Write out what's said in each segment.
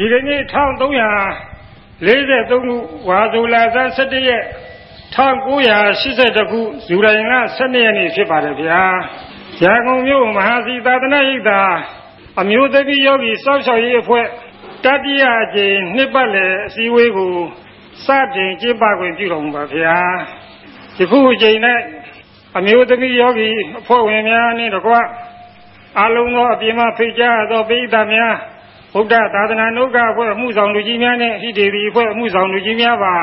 ဒီကနေ့1343ခုဝါဆိုလာဇန်17ရက်1982ခုဇူလိုင်လ12ရက်နေ့ဖြစ်ပါတယ်ဗျာရန်ကုန်မြို့မဟာစီသာသနာ့ရိပ်သာအမျိုးသမီးယောဂီစောင့်ရှောက်ရေးအဖွဲ့တတိယအကြိမ်နှစ်ပတ်လည်အစည်းအဝေးကိုစတင်ကျင်းပခွင့်ပြုတော်မူပါဗျာယခုအကြိမ်၌အမျိုးသမီးယောဂီအဖွဲ့ဝင်များနှင့်တကွအလုံးသောအပြင်းမဖိတ်ကြားသောပိဋကများ ဗုဒ္ဓသာသနာ့နှုတ်ကအဖွဲ့အမှုဆောင်လူကြီးများနဲ့ဟိတေဒီအဖွဲ့အမှုဆောင်လူကြီးများပါ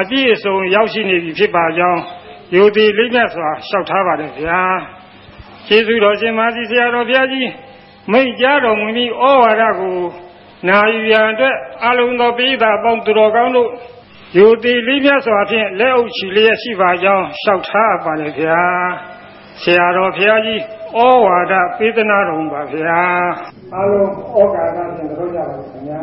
အပြည့်အစုံရောက်ရှိနေပြီဖြစ်ပါကြောင်းယုံကြည်လေးမြတ်စွာလျှောက်ထားပါတယ်ဗျာကျေးဇူးတော်ရှင်မာသီဆရာတော်ဘုရားကြီးမိတ်ကြားတော်မူပြီးဩဝါဒကိုနာယူရန်အတွက်အလုံးသောပိဋကပေါင်းသူတော်ကောင်းတို့ယုံကြည်လေးမြတ်စွာဖြင့်လက်အုပ်ချီလျက်ရှိပါကြောင်းလျှောက်ထားပါတယ်ဗျာဆရာတော်ဘုရားကြီးဩဝါဒပေးသနာတော်ပါဗျာ အလုံးဩကာသဖြင့်တို့ကြပါခင်ဗျာ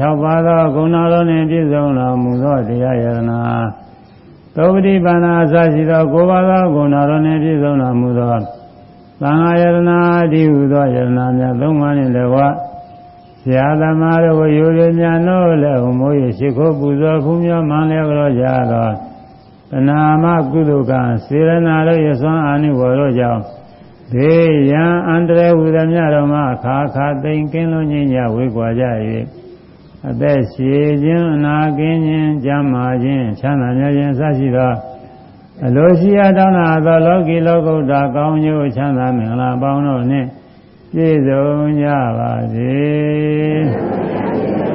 6ပါးသောဂုဏတော်နှင့်ပြည့်စုံတော်မူသောတရားယရနာသုပတိပါဏာအစရှိသော9ပါးသောဂုဏတော်နှင့်ပြည့်စုံတော်မူသောသံဃာယရနာအဒီဟုသောယရနာများသုံးပါးနှင့်လည်းဝဆရာသမားတို့ကိုယူရညာတို့လည်းဟူမိုး၍ရှိခိုးပူဇော်ဖူးမြော်မှန်လျက်ကြောကြသော တဏမကုသကစေရနာတို့ရစွမ်းအာနိဝရောကြောင့်ဘေးရန်အန္တရာယ်ဟူသည်များတော်မှာခါခါသိမ့်ကင်းလုံးခြင်းကြဝေကွာကြ၍အသက်ရှည်ခြင်းအနာကင်းခြင်းကျမ်းမာခြင်းချမ်းသာမြတ်ခြင်းစရှိသောအလိုရှိအပ်တောင်းတာသောလောကီလောကုတ္တကောင်းကျိုးချမ်းသာမင်္ဂလာပေါင်းတို့နှင့်ပြည့်စုံကြပါစေ။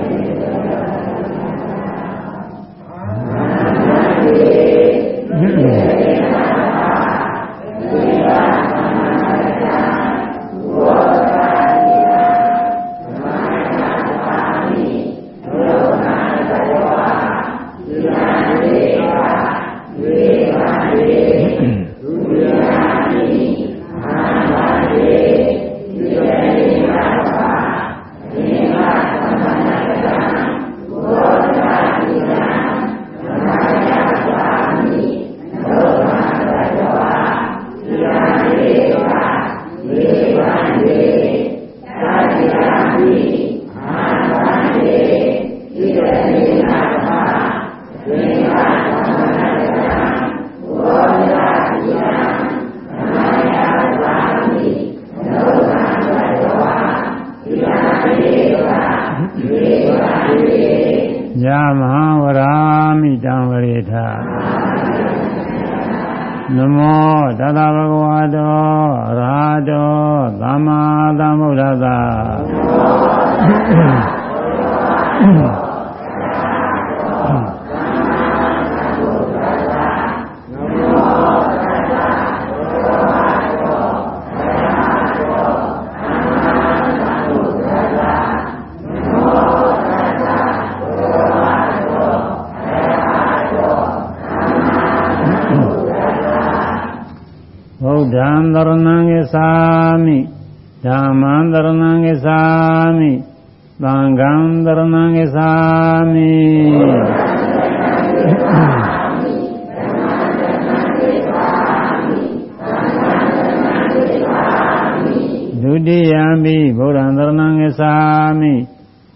တောရာတောသမ္မာသမ္ဗုဒ္ဓသာ ဗုဒ္ဓံသရဏံဂစ္ဆာမိဓမ္မံသရဏံဂစ္ဆာမိသံဃံသရဏံဂစ္ဆာမိဒုတိယံမိဗုဒ္ဓံသရဏံဂစ္ဆာမိ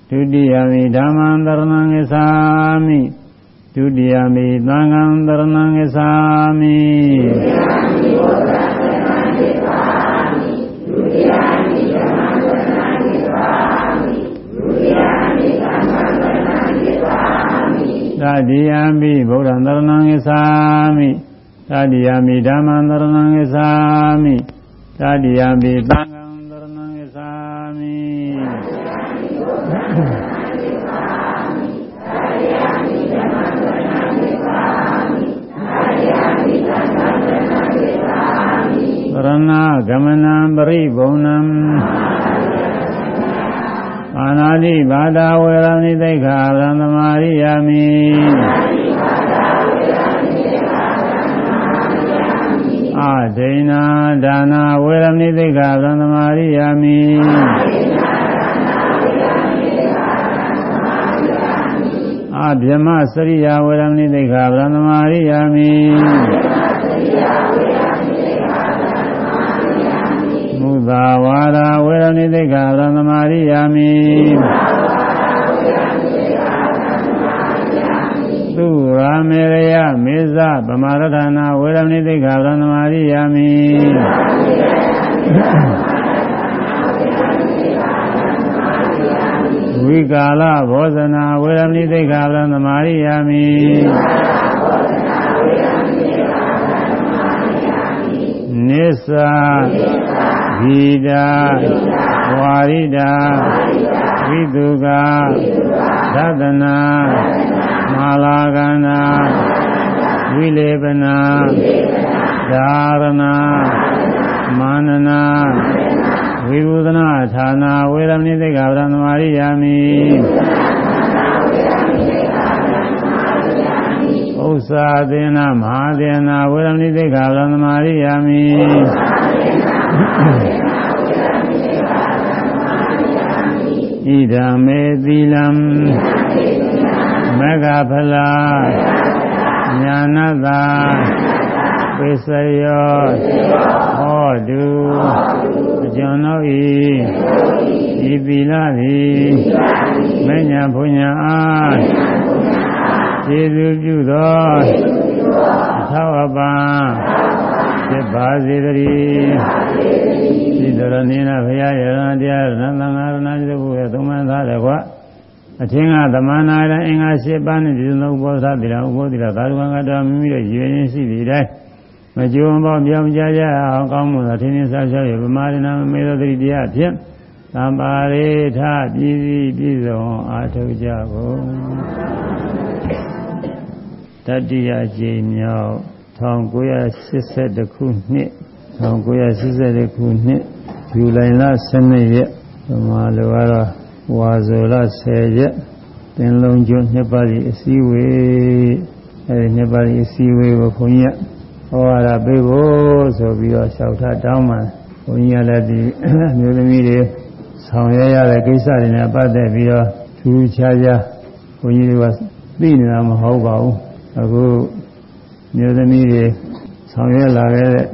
ဒုတိယံမိဓမ္မံသရဏံဂစ္ဆာမိဒုတိယံမိသံဃံသရဏံဂစ္ဆာမိဒုတိယံမိ သတိယမိဗုဒ္ဓံတရဏံဂသာမိသတိယမိဓမ္မံတရဏံဂသာမိသတိယမိသံဃံတရဏံဂသာမိရဏဂမနံပရိဘုံနံ အာနာတိဘာဒဝေရဏိသိက္ခာရံသမာရိယာမိအာဒိနာဒါနာဝေရဏိသိက္ခာရံသမာရိယာမိအာဗျမစရိယာဝေရဏိသိက္ခာရံသမာရိယာမိသာ ဝါဒဝေရဏိသိက္ခာရသမာရိယာမိသူရာမေရယမေဇဗမာရဌာနာဝေရဏိသိက္ခာရသမာရိယာမိဝိကာလဘောဇနာဝေရဏိသိက္ခာရသမာရိယာမိနိစ္စ ဂီတာဝါရိတာဝိတုကသဒ္ဒနာမာလာကန္နာဝိလေပနာဓာရဏမာနနာဝိဘုဒနာဌာနာဝေရမဏိသိက္ခာပဒံသမာရိယာမိဥစ္စာသေနမဟာသေနဝေရမဏိသိက္ခာပဒံသမာရိယာမိ ဣဒံမေသီလံမဂဖလာညာနတာပိစယောဟောတုအကျွန်ုပ်ဤဤသီလသည်မညာဘုညာအားကျေစုပြုသောအထောက်အပံ့ ဖြစ်ပါစေတည်းသီတရဏိနာဘုရားယရဏတရားရဏသံဃာရဏပြုဖို့ရသုံးမှန်သားတယ်ကွာအထင်ကသမဏာရအင်္ဂါ၈ပါးနဲ့ဒီလိုဘောဓတိလာဥဘောဓိလာသာရဝံကတော်မိမိရဲ့ရည်ရင်းရှိပြီးတိုင်းမကြုံပေါပြောင်းကြကြအောင်ကောင်းမှုသာထင်းထင်းရှားရှားရဗမာရဏမေသောတိတရားဖြင့်သံပါရိထပြည်စည်းပြည်စုံအာထုတ်ကြကုန်တတိယကြိမ်မြောက် 1982ခုနှစ်1982ခုနှစ်ဇူလိုင်လ12ရက်ဒီမှာလိုကတော့ဝါဇောလ10ရက်တင်လုံးကျွန်းနှစ်ပါးကြီးအစည်းဝေးအဲဒီနှစ်ပါးကြီးအစည်းဝေးကိုခွန်ကြီးကဟောရပေးဖို့ဆိုပြီးတော့လျှောက်ထားတောင်းပါခွန်ကြီးကလည်းဒီမျိုးသမီးတွေဆောင်ရွက်ရတဲ့ကိစ္စတွေနဲ့ပတ်သက်ပြီးတော့ထူးခြားခြားခွန်ကြီးတွေကသိနေတာမဟုတ်ပါဘူးအခု မျိုးသမီးတွေဆောင်ရွက်လာခဲ့တဲ့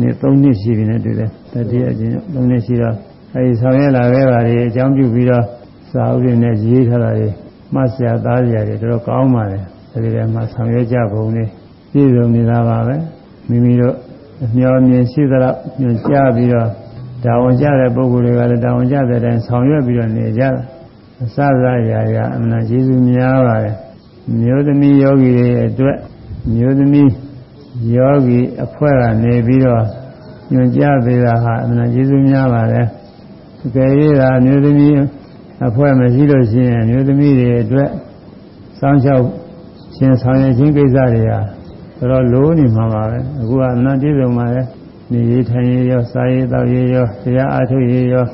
နေ့၃နှစ်ရှိပြီနဲ့တွေ့တယ်တတိယအကျဉ်း၃နှစ်ရှိတော့အဲဒီဆောင်ရွက်လာခဲ့တာတွေအကြောင်းပြုပြီးတော့စာအုပ်တွေနဲ့ရေးထားတာတွေမှတ်စရာသားစရာတွေတော်တော်ကောင်းပါတယ်အဲဒီထဲမှာဆောင်ရွက်ကြပုံလေးပြည့်စုံနေတာပါပဲမိမိတို့မျောမြင်ရှိသလောက်ညွှန်ကြားပြီးတော့တာဝန်ကျတဲ့ပုဂ္ဂိုလ်တွေကလည်းတာဝန်ကျတဲ့အတိုင်းဆောင်ရွက်ပြီးတော့နေကြတာအစစရာရာအမှန်ကျေးဇူးများပါတယ်မျိုးသမီးယောဂီတွေအတွက် မျိုးသမီးယောဂီအဖွဲ့ကနေပြီးတော့ညွှန်ကြားပေးတာဟာအမှန်ကျေးဇူးများပါတယ်တကယ်ရတာမျိုးသမီးအဖွဲ့မရှိလို့ရှိရင်မျိုးသမီးတွေအတွက်စောင့်ရှောက်ရှင်ဆောင်ရွက်ခြင်းကိစ္စတွေဟာတော်တော်လိုးနေမှာပါပဲအခုကအမှန်တည်းဆုံးပါလေနေရေးထိုင်ရေးရောစားရေးတောက်ရေးရောတရားအားထုတ်ရေးရော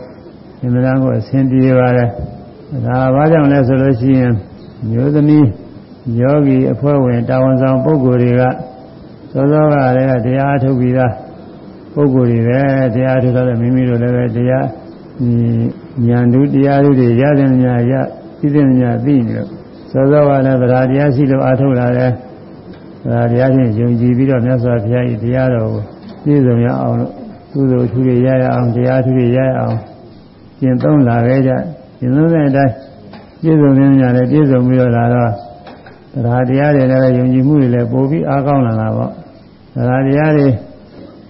အမှန်တန်ကိုအဆင်ပြေပါတယ်ဒါဘာကြောင့်လဲဆိုလို့ရှိရင်မျိုးသမီး ယောဂီအဖွဲ့ဝင်တာဝန်ဆောင်ပုဂ္ဂိုလ်တွေကစောစောကလည်းတရားထုတ်ပြီးသားပုဂ္ဂိုလ်တွေပဲတရားထုတ်တဲ့မိမိတို့လည်းပဲတရားဉာဏ်တူတရားတွေရတဲ့ညာရသိတဲ့ညာသိနေလို့စောစောကလည်းဗราတရားရှိလို့အားထုတ်လာတယ်ဗราတရားချင်းယုံကြည်ပြီးတော့မြတ်စွာဘုရားဤတရားတော်ကိုပြည့်စုံရအောင်လို့ကုသိုလ်ထူတွေရရအောင်တရားထူတွေရရအောင်ကျင့်သုံးလာခဲ့ကြကျင့်သုံးတဲ့အတိုင်း ပြည့်စုံခြင်းများလည်းပြည့်စုံပြီးတော့လာတော့ တရားတရားတွေလည်းယုံကြည်မှုတွေလည်းပိုပြီးအားကောင်းလာတာပေါ့တရားတရားတွေ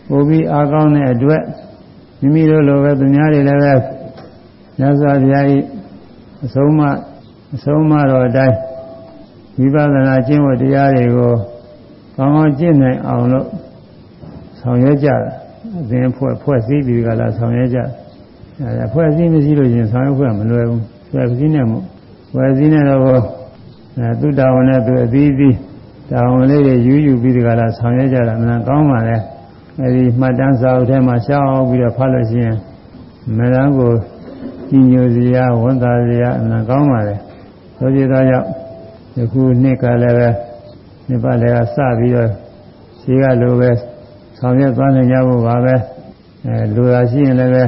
ပိုပြီးအားကောင်းတဲ့အတွက်မိမိတို့လိုပဲသူများတွေလည်းပဲမြတ်စွာဘုရား၏အဆုံးမအဆုံးမတော်အတိုင်းဝိပဿနာကျင့်ဝတ်တရားတွေကိုကောင်းကောင်းကျင့်နိုင်အောင်လို့ဆောင်ရွက်ကြတယ်အသင်ဖွဲ့ဖွဲ့စည်းပြီးကြလားဆောင်ရွက်ကြအဲဖွဲ့စည်းမရှိလို့ရင်ဆောင်ရွက်ဖွဲ့မလွယ်ဘူးဖွဲ့စည်းနေမှုဖွဲ့စည်းနေတော့ အဲသူတာဝန်နဲ့သူအသီးသီးတာဝန်လေးတွေယူယူပြီးကြလားဆောင်ရွက်ကြတာမှန်ကောင်းပါလေအဲဒီမှတ်တမ်းစာအုပ်ထဲမှာရှောင်းပြီးတော့ဖတ်လို့ရှိရင်မရန်ကိုကြည်ညိုစရာဝန်တာစရာအမှန်ကောင်းပါလေဆိုကြတော့ကြောင့်ယခုနှစ်ကလည်းပဲနှစ်ပတ်လည်းစပြီးတော့ရှိကလိုပဲဆောင်ရွက်သွားနိုင်ကြဖို့ပါပဲအဲလူသာရှိရင်လည်းပဲ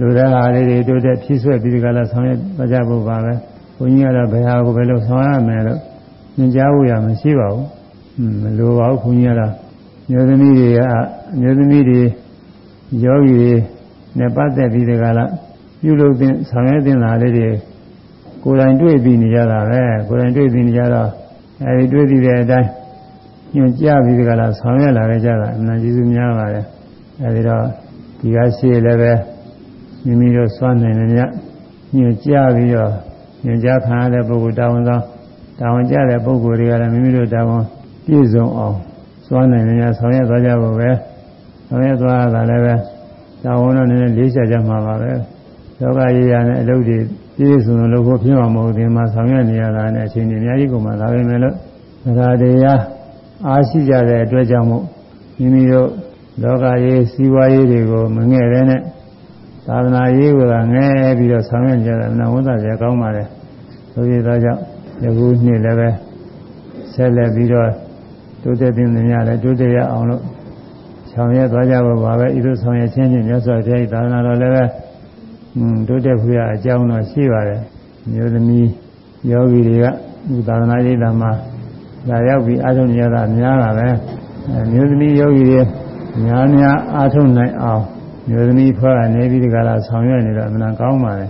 လူတဲ့ဟာလေးတွေတိုးတက်ဖြည့်ဆွဲပြီးဒီကလာဆောင်ရွက်သွားကြဖို့ပါပဲ ဘုန်းကြီးကတော့ဘယ်ဟာကိုဘယ်လိုဆောင်ရမယ်လို့သင်ကြားဖို့ရမရှိပါဘူးမလိုပါဘူးဘုန်းကြီးကတော့မျိုးသမီးတွေကအမျိုးသမီးတွေယောဂီတွေနဲ့ပတ်သက်ပြီးဒီကလာပြုလုပ်တဲ့ဆောင်ရွက်တဲ့ဟာလေးတွေကိုယ်တိုင်တွေ့ပြီးနေကြတာပဲကိုယ်တိုင်တွေ့ပြီးနေကြတော့အဲဒီတွေ့ပြီးတဲ့အတိုင်းညွှန်ကြားပြီးကြလားဆောင်ရွက်လာကြတာအမှန်ကျေးဇူးများပါတယ်အဲဒီတော့ဒီကရှိလည်းပဲမိမိတို့စွမ်းနိုင်တယ်ညညွှန်ကြားပြီးတော့ ညွှန်ကြားခံရတဲ့ပုဂ္ဂိုလ်တာဝန်ဆောင်တာဝန်ကျတဲ့ပုဂ္ဂိုလ်တွေကလည်းမိမိတို့တာဝန်ပြည့်စုံအောင်စွမ်းနိုင်တယ်ညဆောင်ရွက်သွားကြဖို့ပဲဆောင်ရွက်သွားတာလည်းပဲတာဝန်တော့နည်းနည်းလေးချကြမှာပါပဲယောဂရေးရနဲ့အလုပ်တွေပြည့်စုံလို့ဖို့ဖြစ်မှာမဟုတ်သေးမှဆောင်ရွက်နေရတာနဲ့အချိန်ကြီးအများကြီးကုန်မှာဒါပဲမဲ့လို့ဒါတရားအားရှိကြတဲ့အတွက်ကြောင့်မို့မိမိတို့လောကရေးစီးပွားရေးတွေကိုမငဲ့ပဲနဲ့ သာသနာရေးကငဲပြီးတော့ဆောင်ရွက်ကြတယ်နဝန်သာကြကောင်းပါလေဆိုရသောကြောင့်ယခုနှစ်လည်းပဲဆက်လက်ပြီးတော့တိုးတက်တဲ့နေရာလည်းတိုးတက်ရအောင်လို့ဆောင်ရွက်သွားကြဖို့ပါပဲဤသို့ဆောင်ရွက်ခြင်းဖြင့်မြတ်စွာဘုရားသာသနာတော်လည်းပဲတိုးတက်ဖို့ရအကြောင်းတော့ရှိပါတယ်မျိုးသမီးယောဂီတွေကဒီသာသနာရေးလာမှာဒါရောက်ပြီးအားထုတ်နေရတာများတာပဲမျိုးသမီးယောဂီတွေများများအားထုတ်နိုင်အောင် မျိုးသမီးဖွဲ့ကနေပြီးဒီကလာဆောင်ရွက်နေတော့အမှန်ကောင်းပါလေ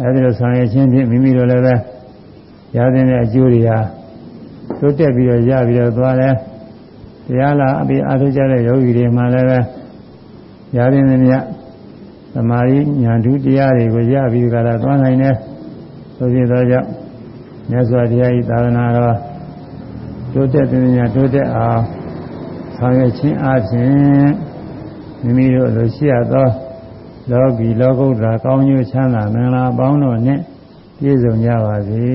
အဲဒီလိုဆောင်ရွက်ခြင်းဖြင့်မိမိတို့လည်းပဲရတဲ့အကျိုးတွေဟာတိုးတက်ပြီးတော့ရပြီးတော့သွားတယ်တရားလာအပြီးအားထုတ်ကြတဲ့ယောဂီတွေမှလည်းပဲရတဲ့မြတ်သမာဓိဉာဏ်ဓုတရားတွေကိုရပြီးကြတာသွားနိုင်တယ်ဆိုဖြစ်သောကြောင့်မြတ်စွာဘုရားဤသာသနာတော်တိုးတက်တဲ့ဉာဏ်တိုးတက်အောင်ဆောင်ရွက်ခြင်းအပြင် မိမိတို့လိုရှိရသောလောကီလောကုတ္တရာကောင်းကျိုးချမ်းသာမင်္ဂလာပေါင်းတို့နှင့်ပြည့်စုံကြပါစေ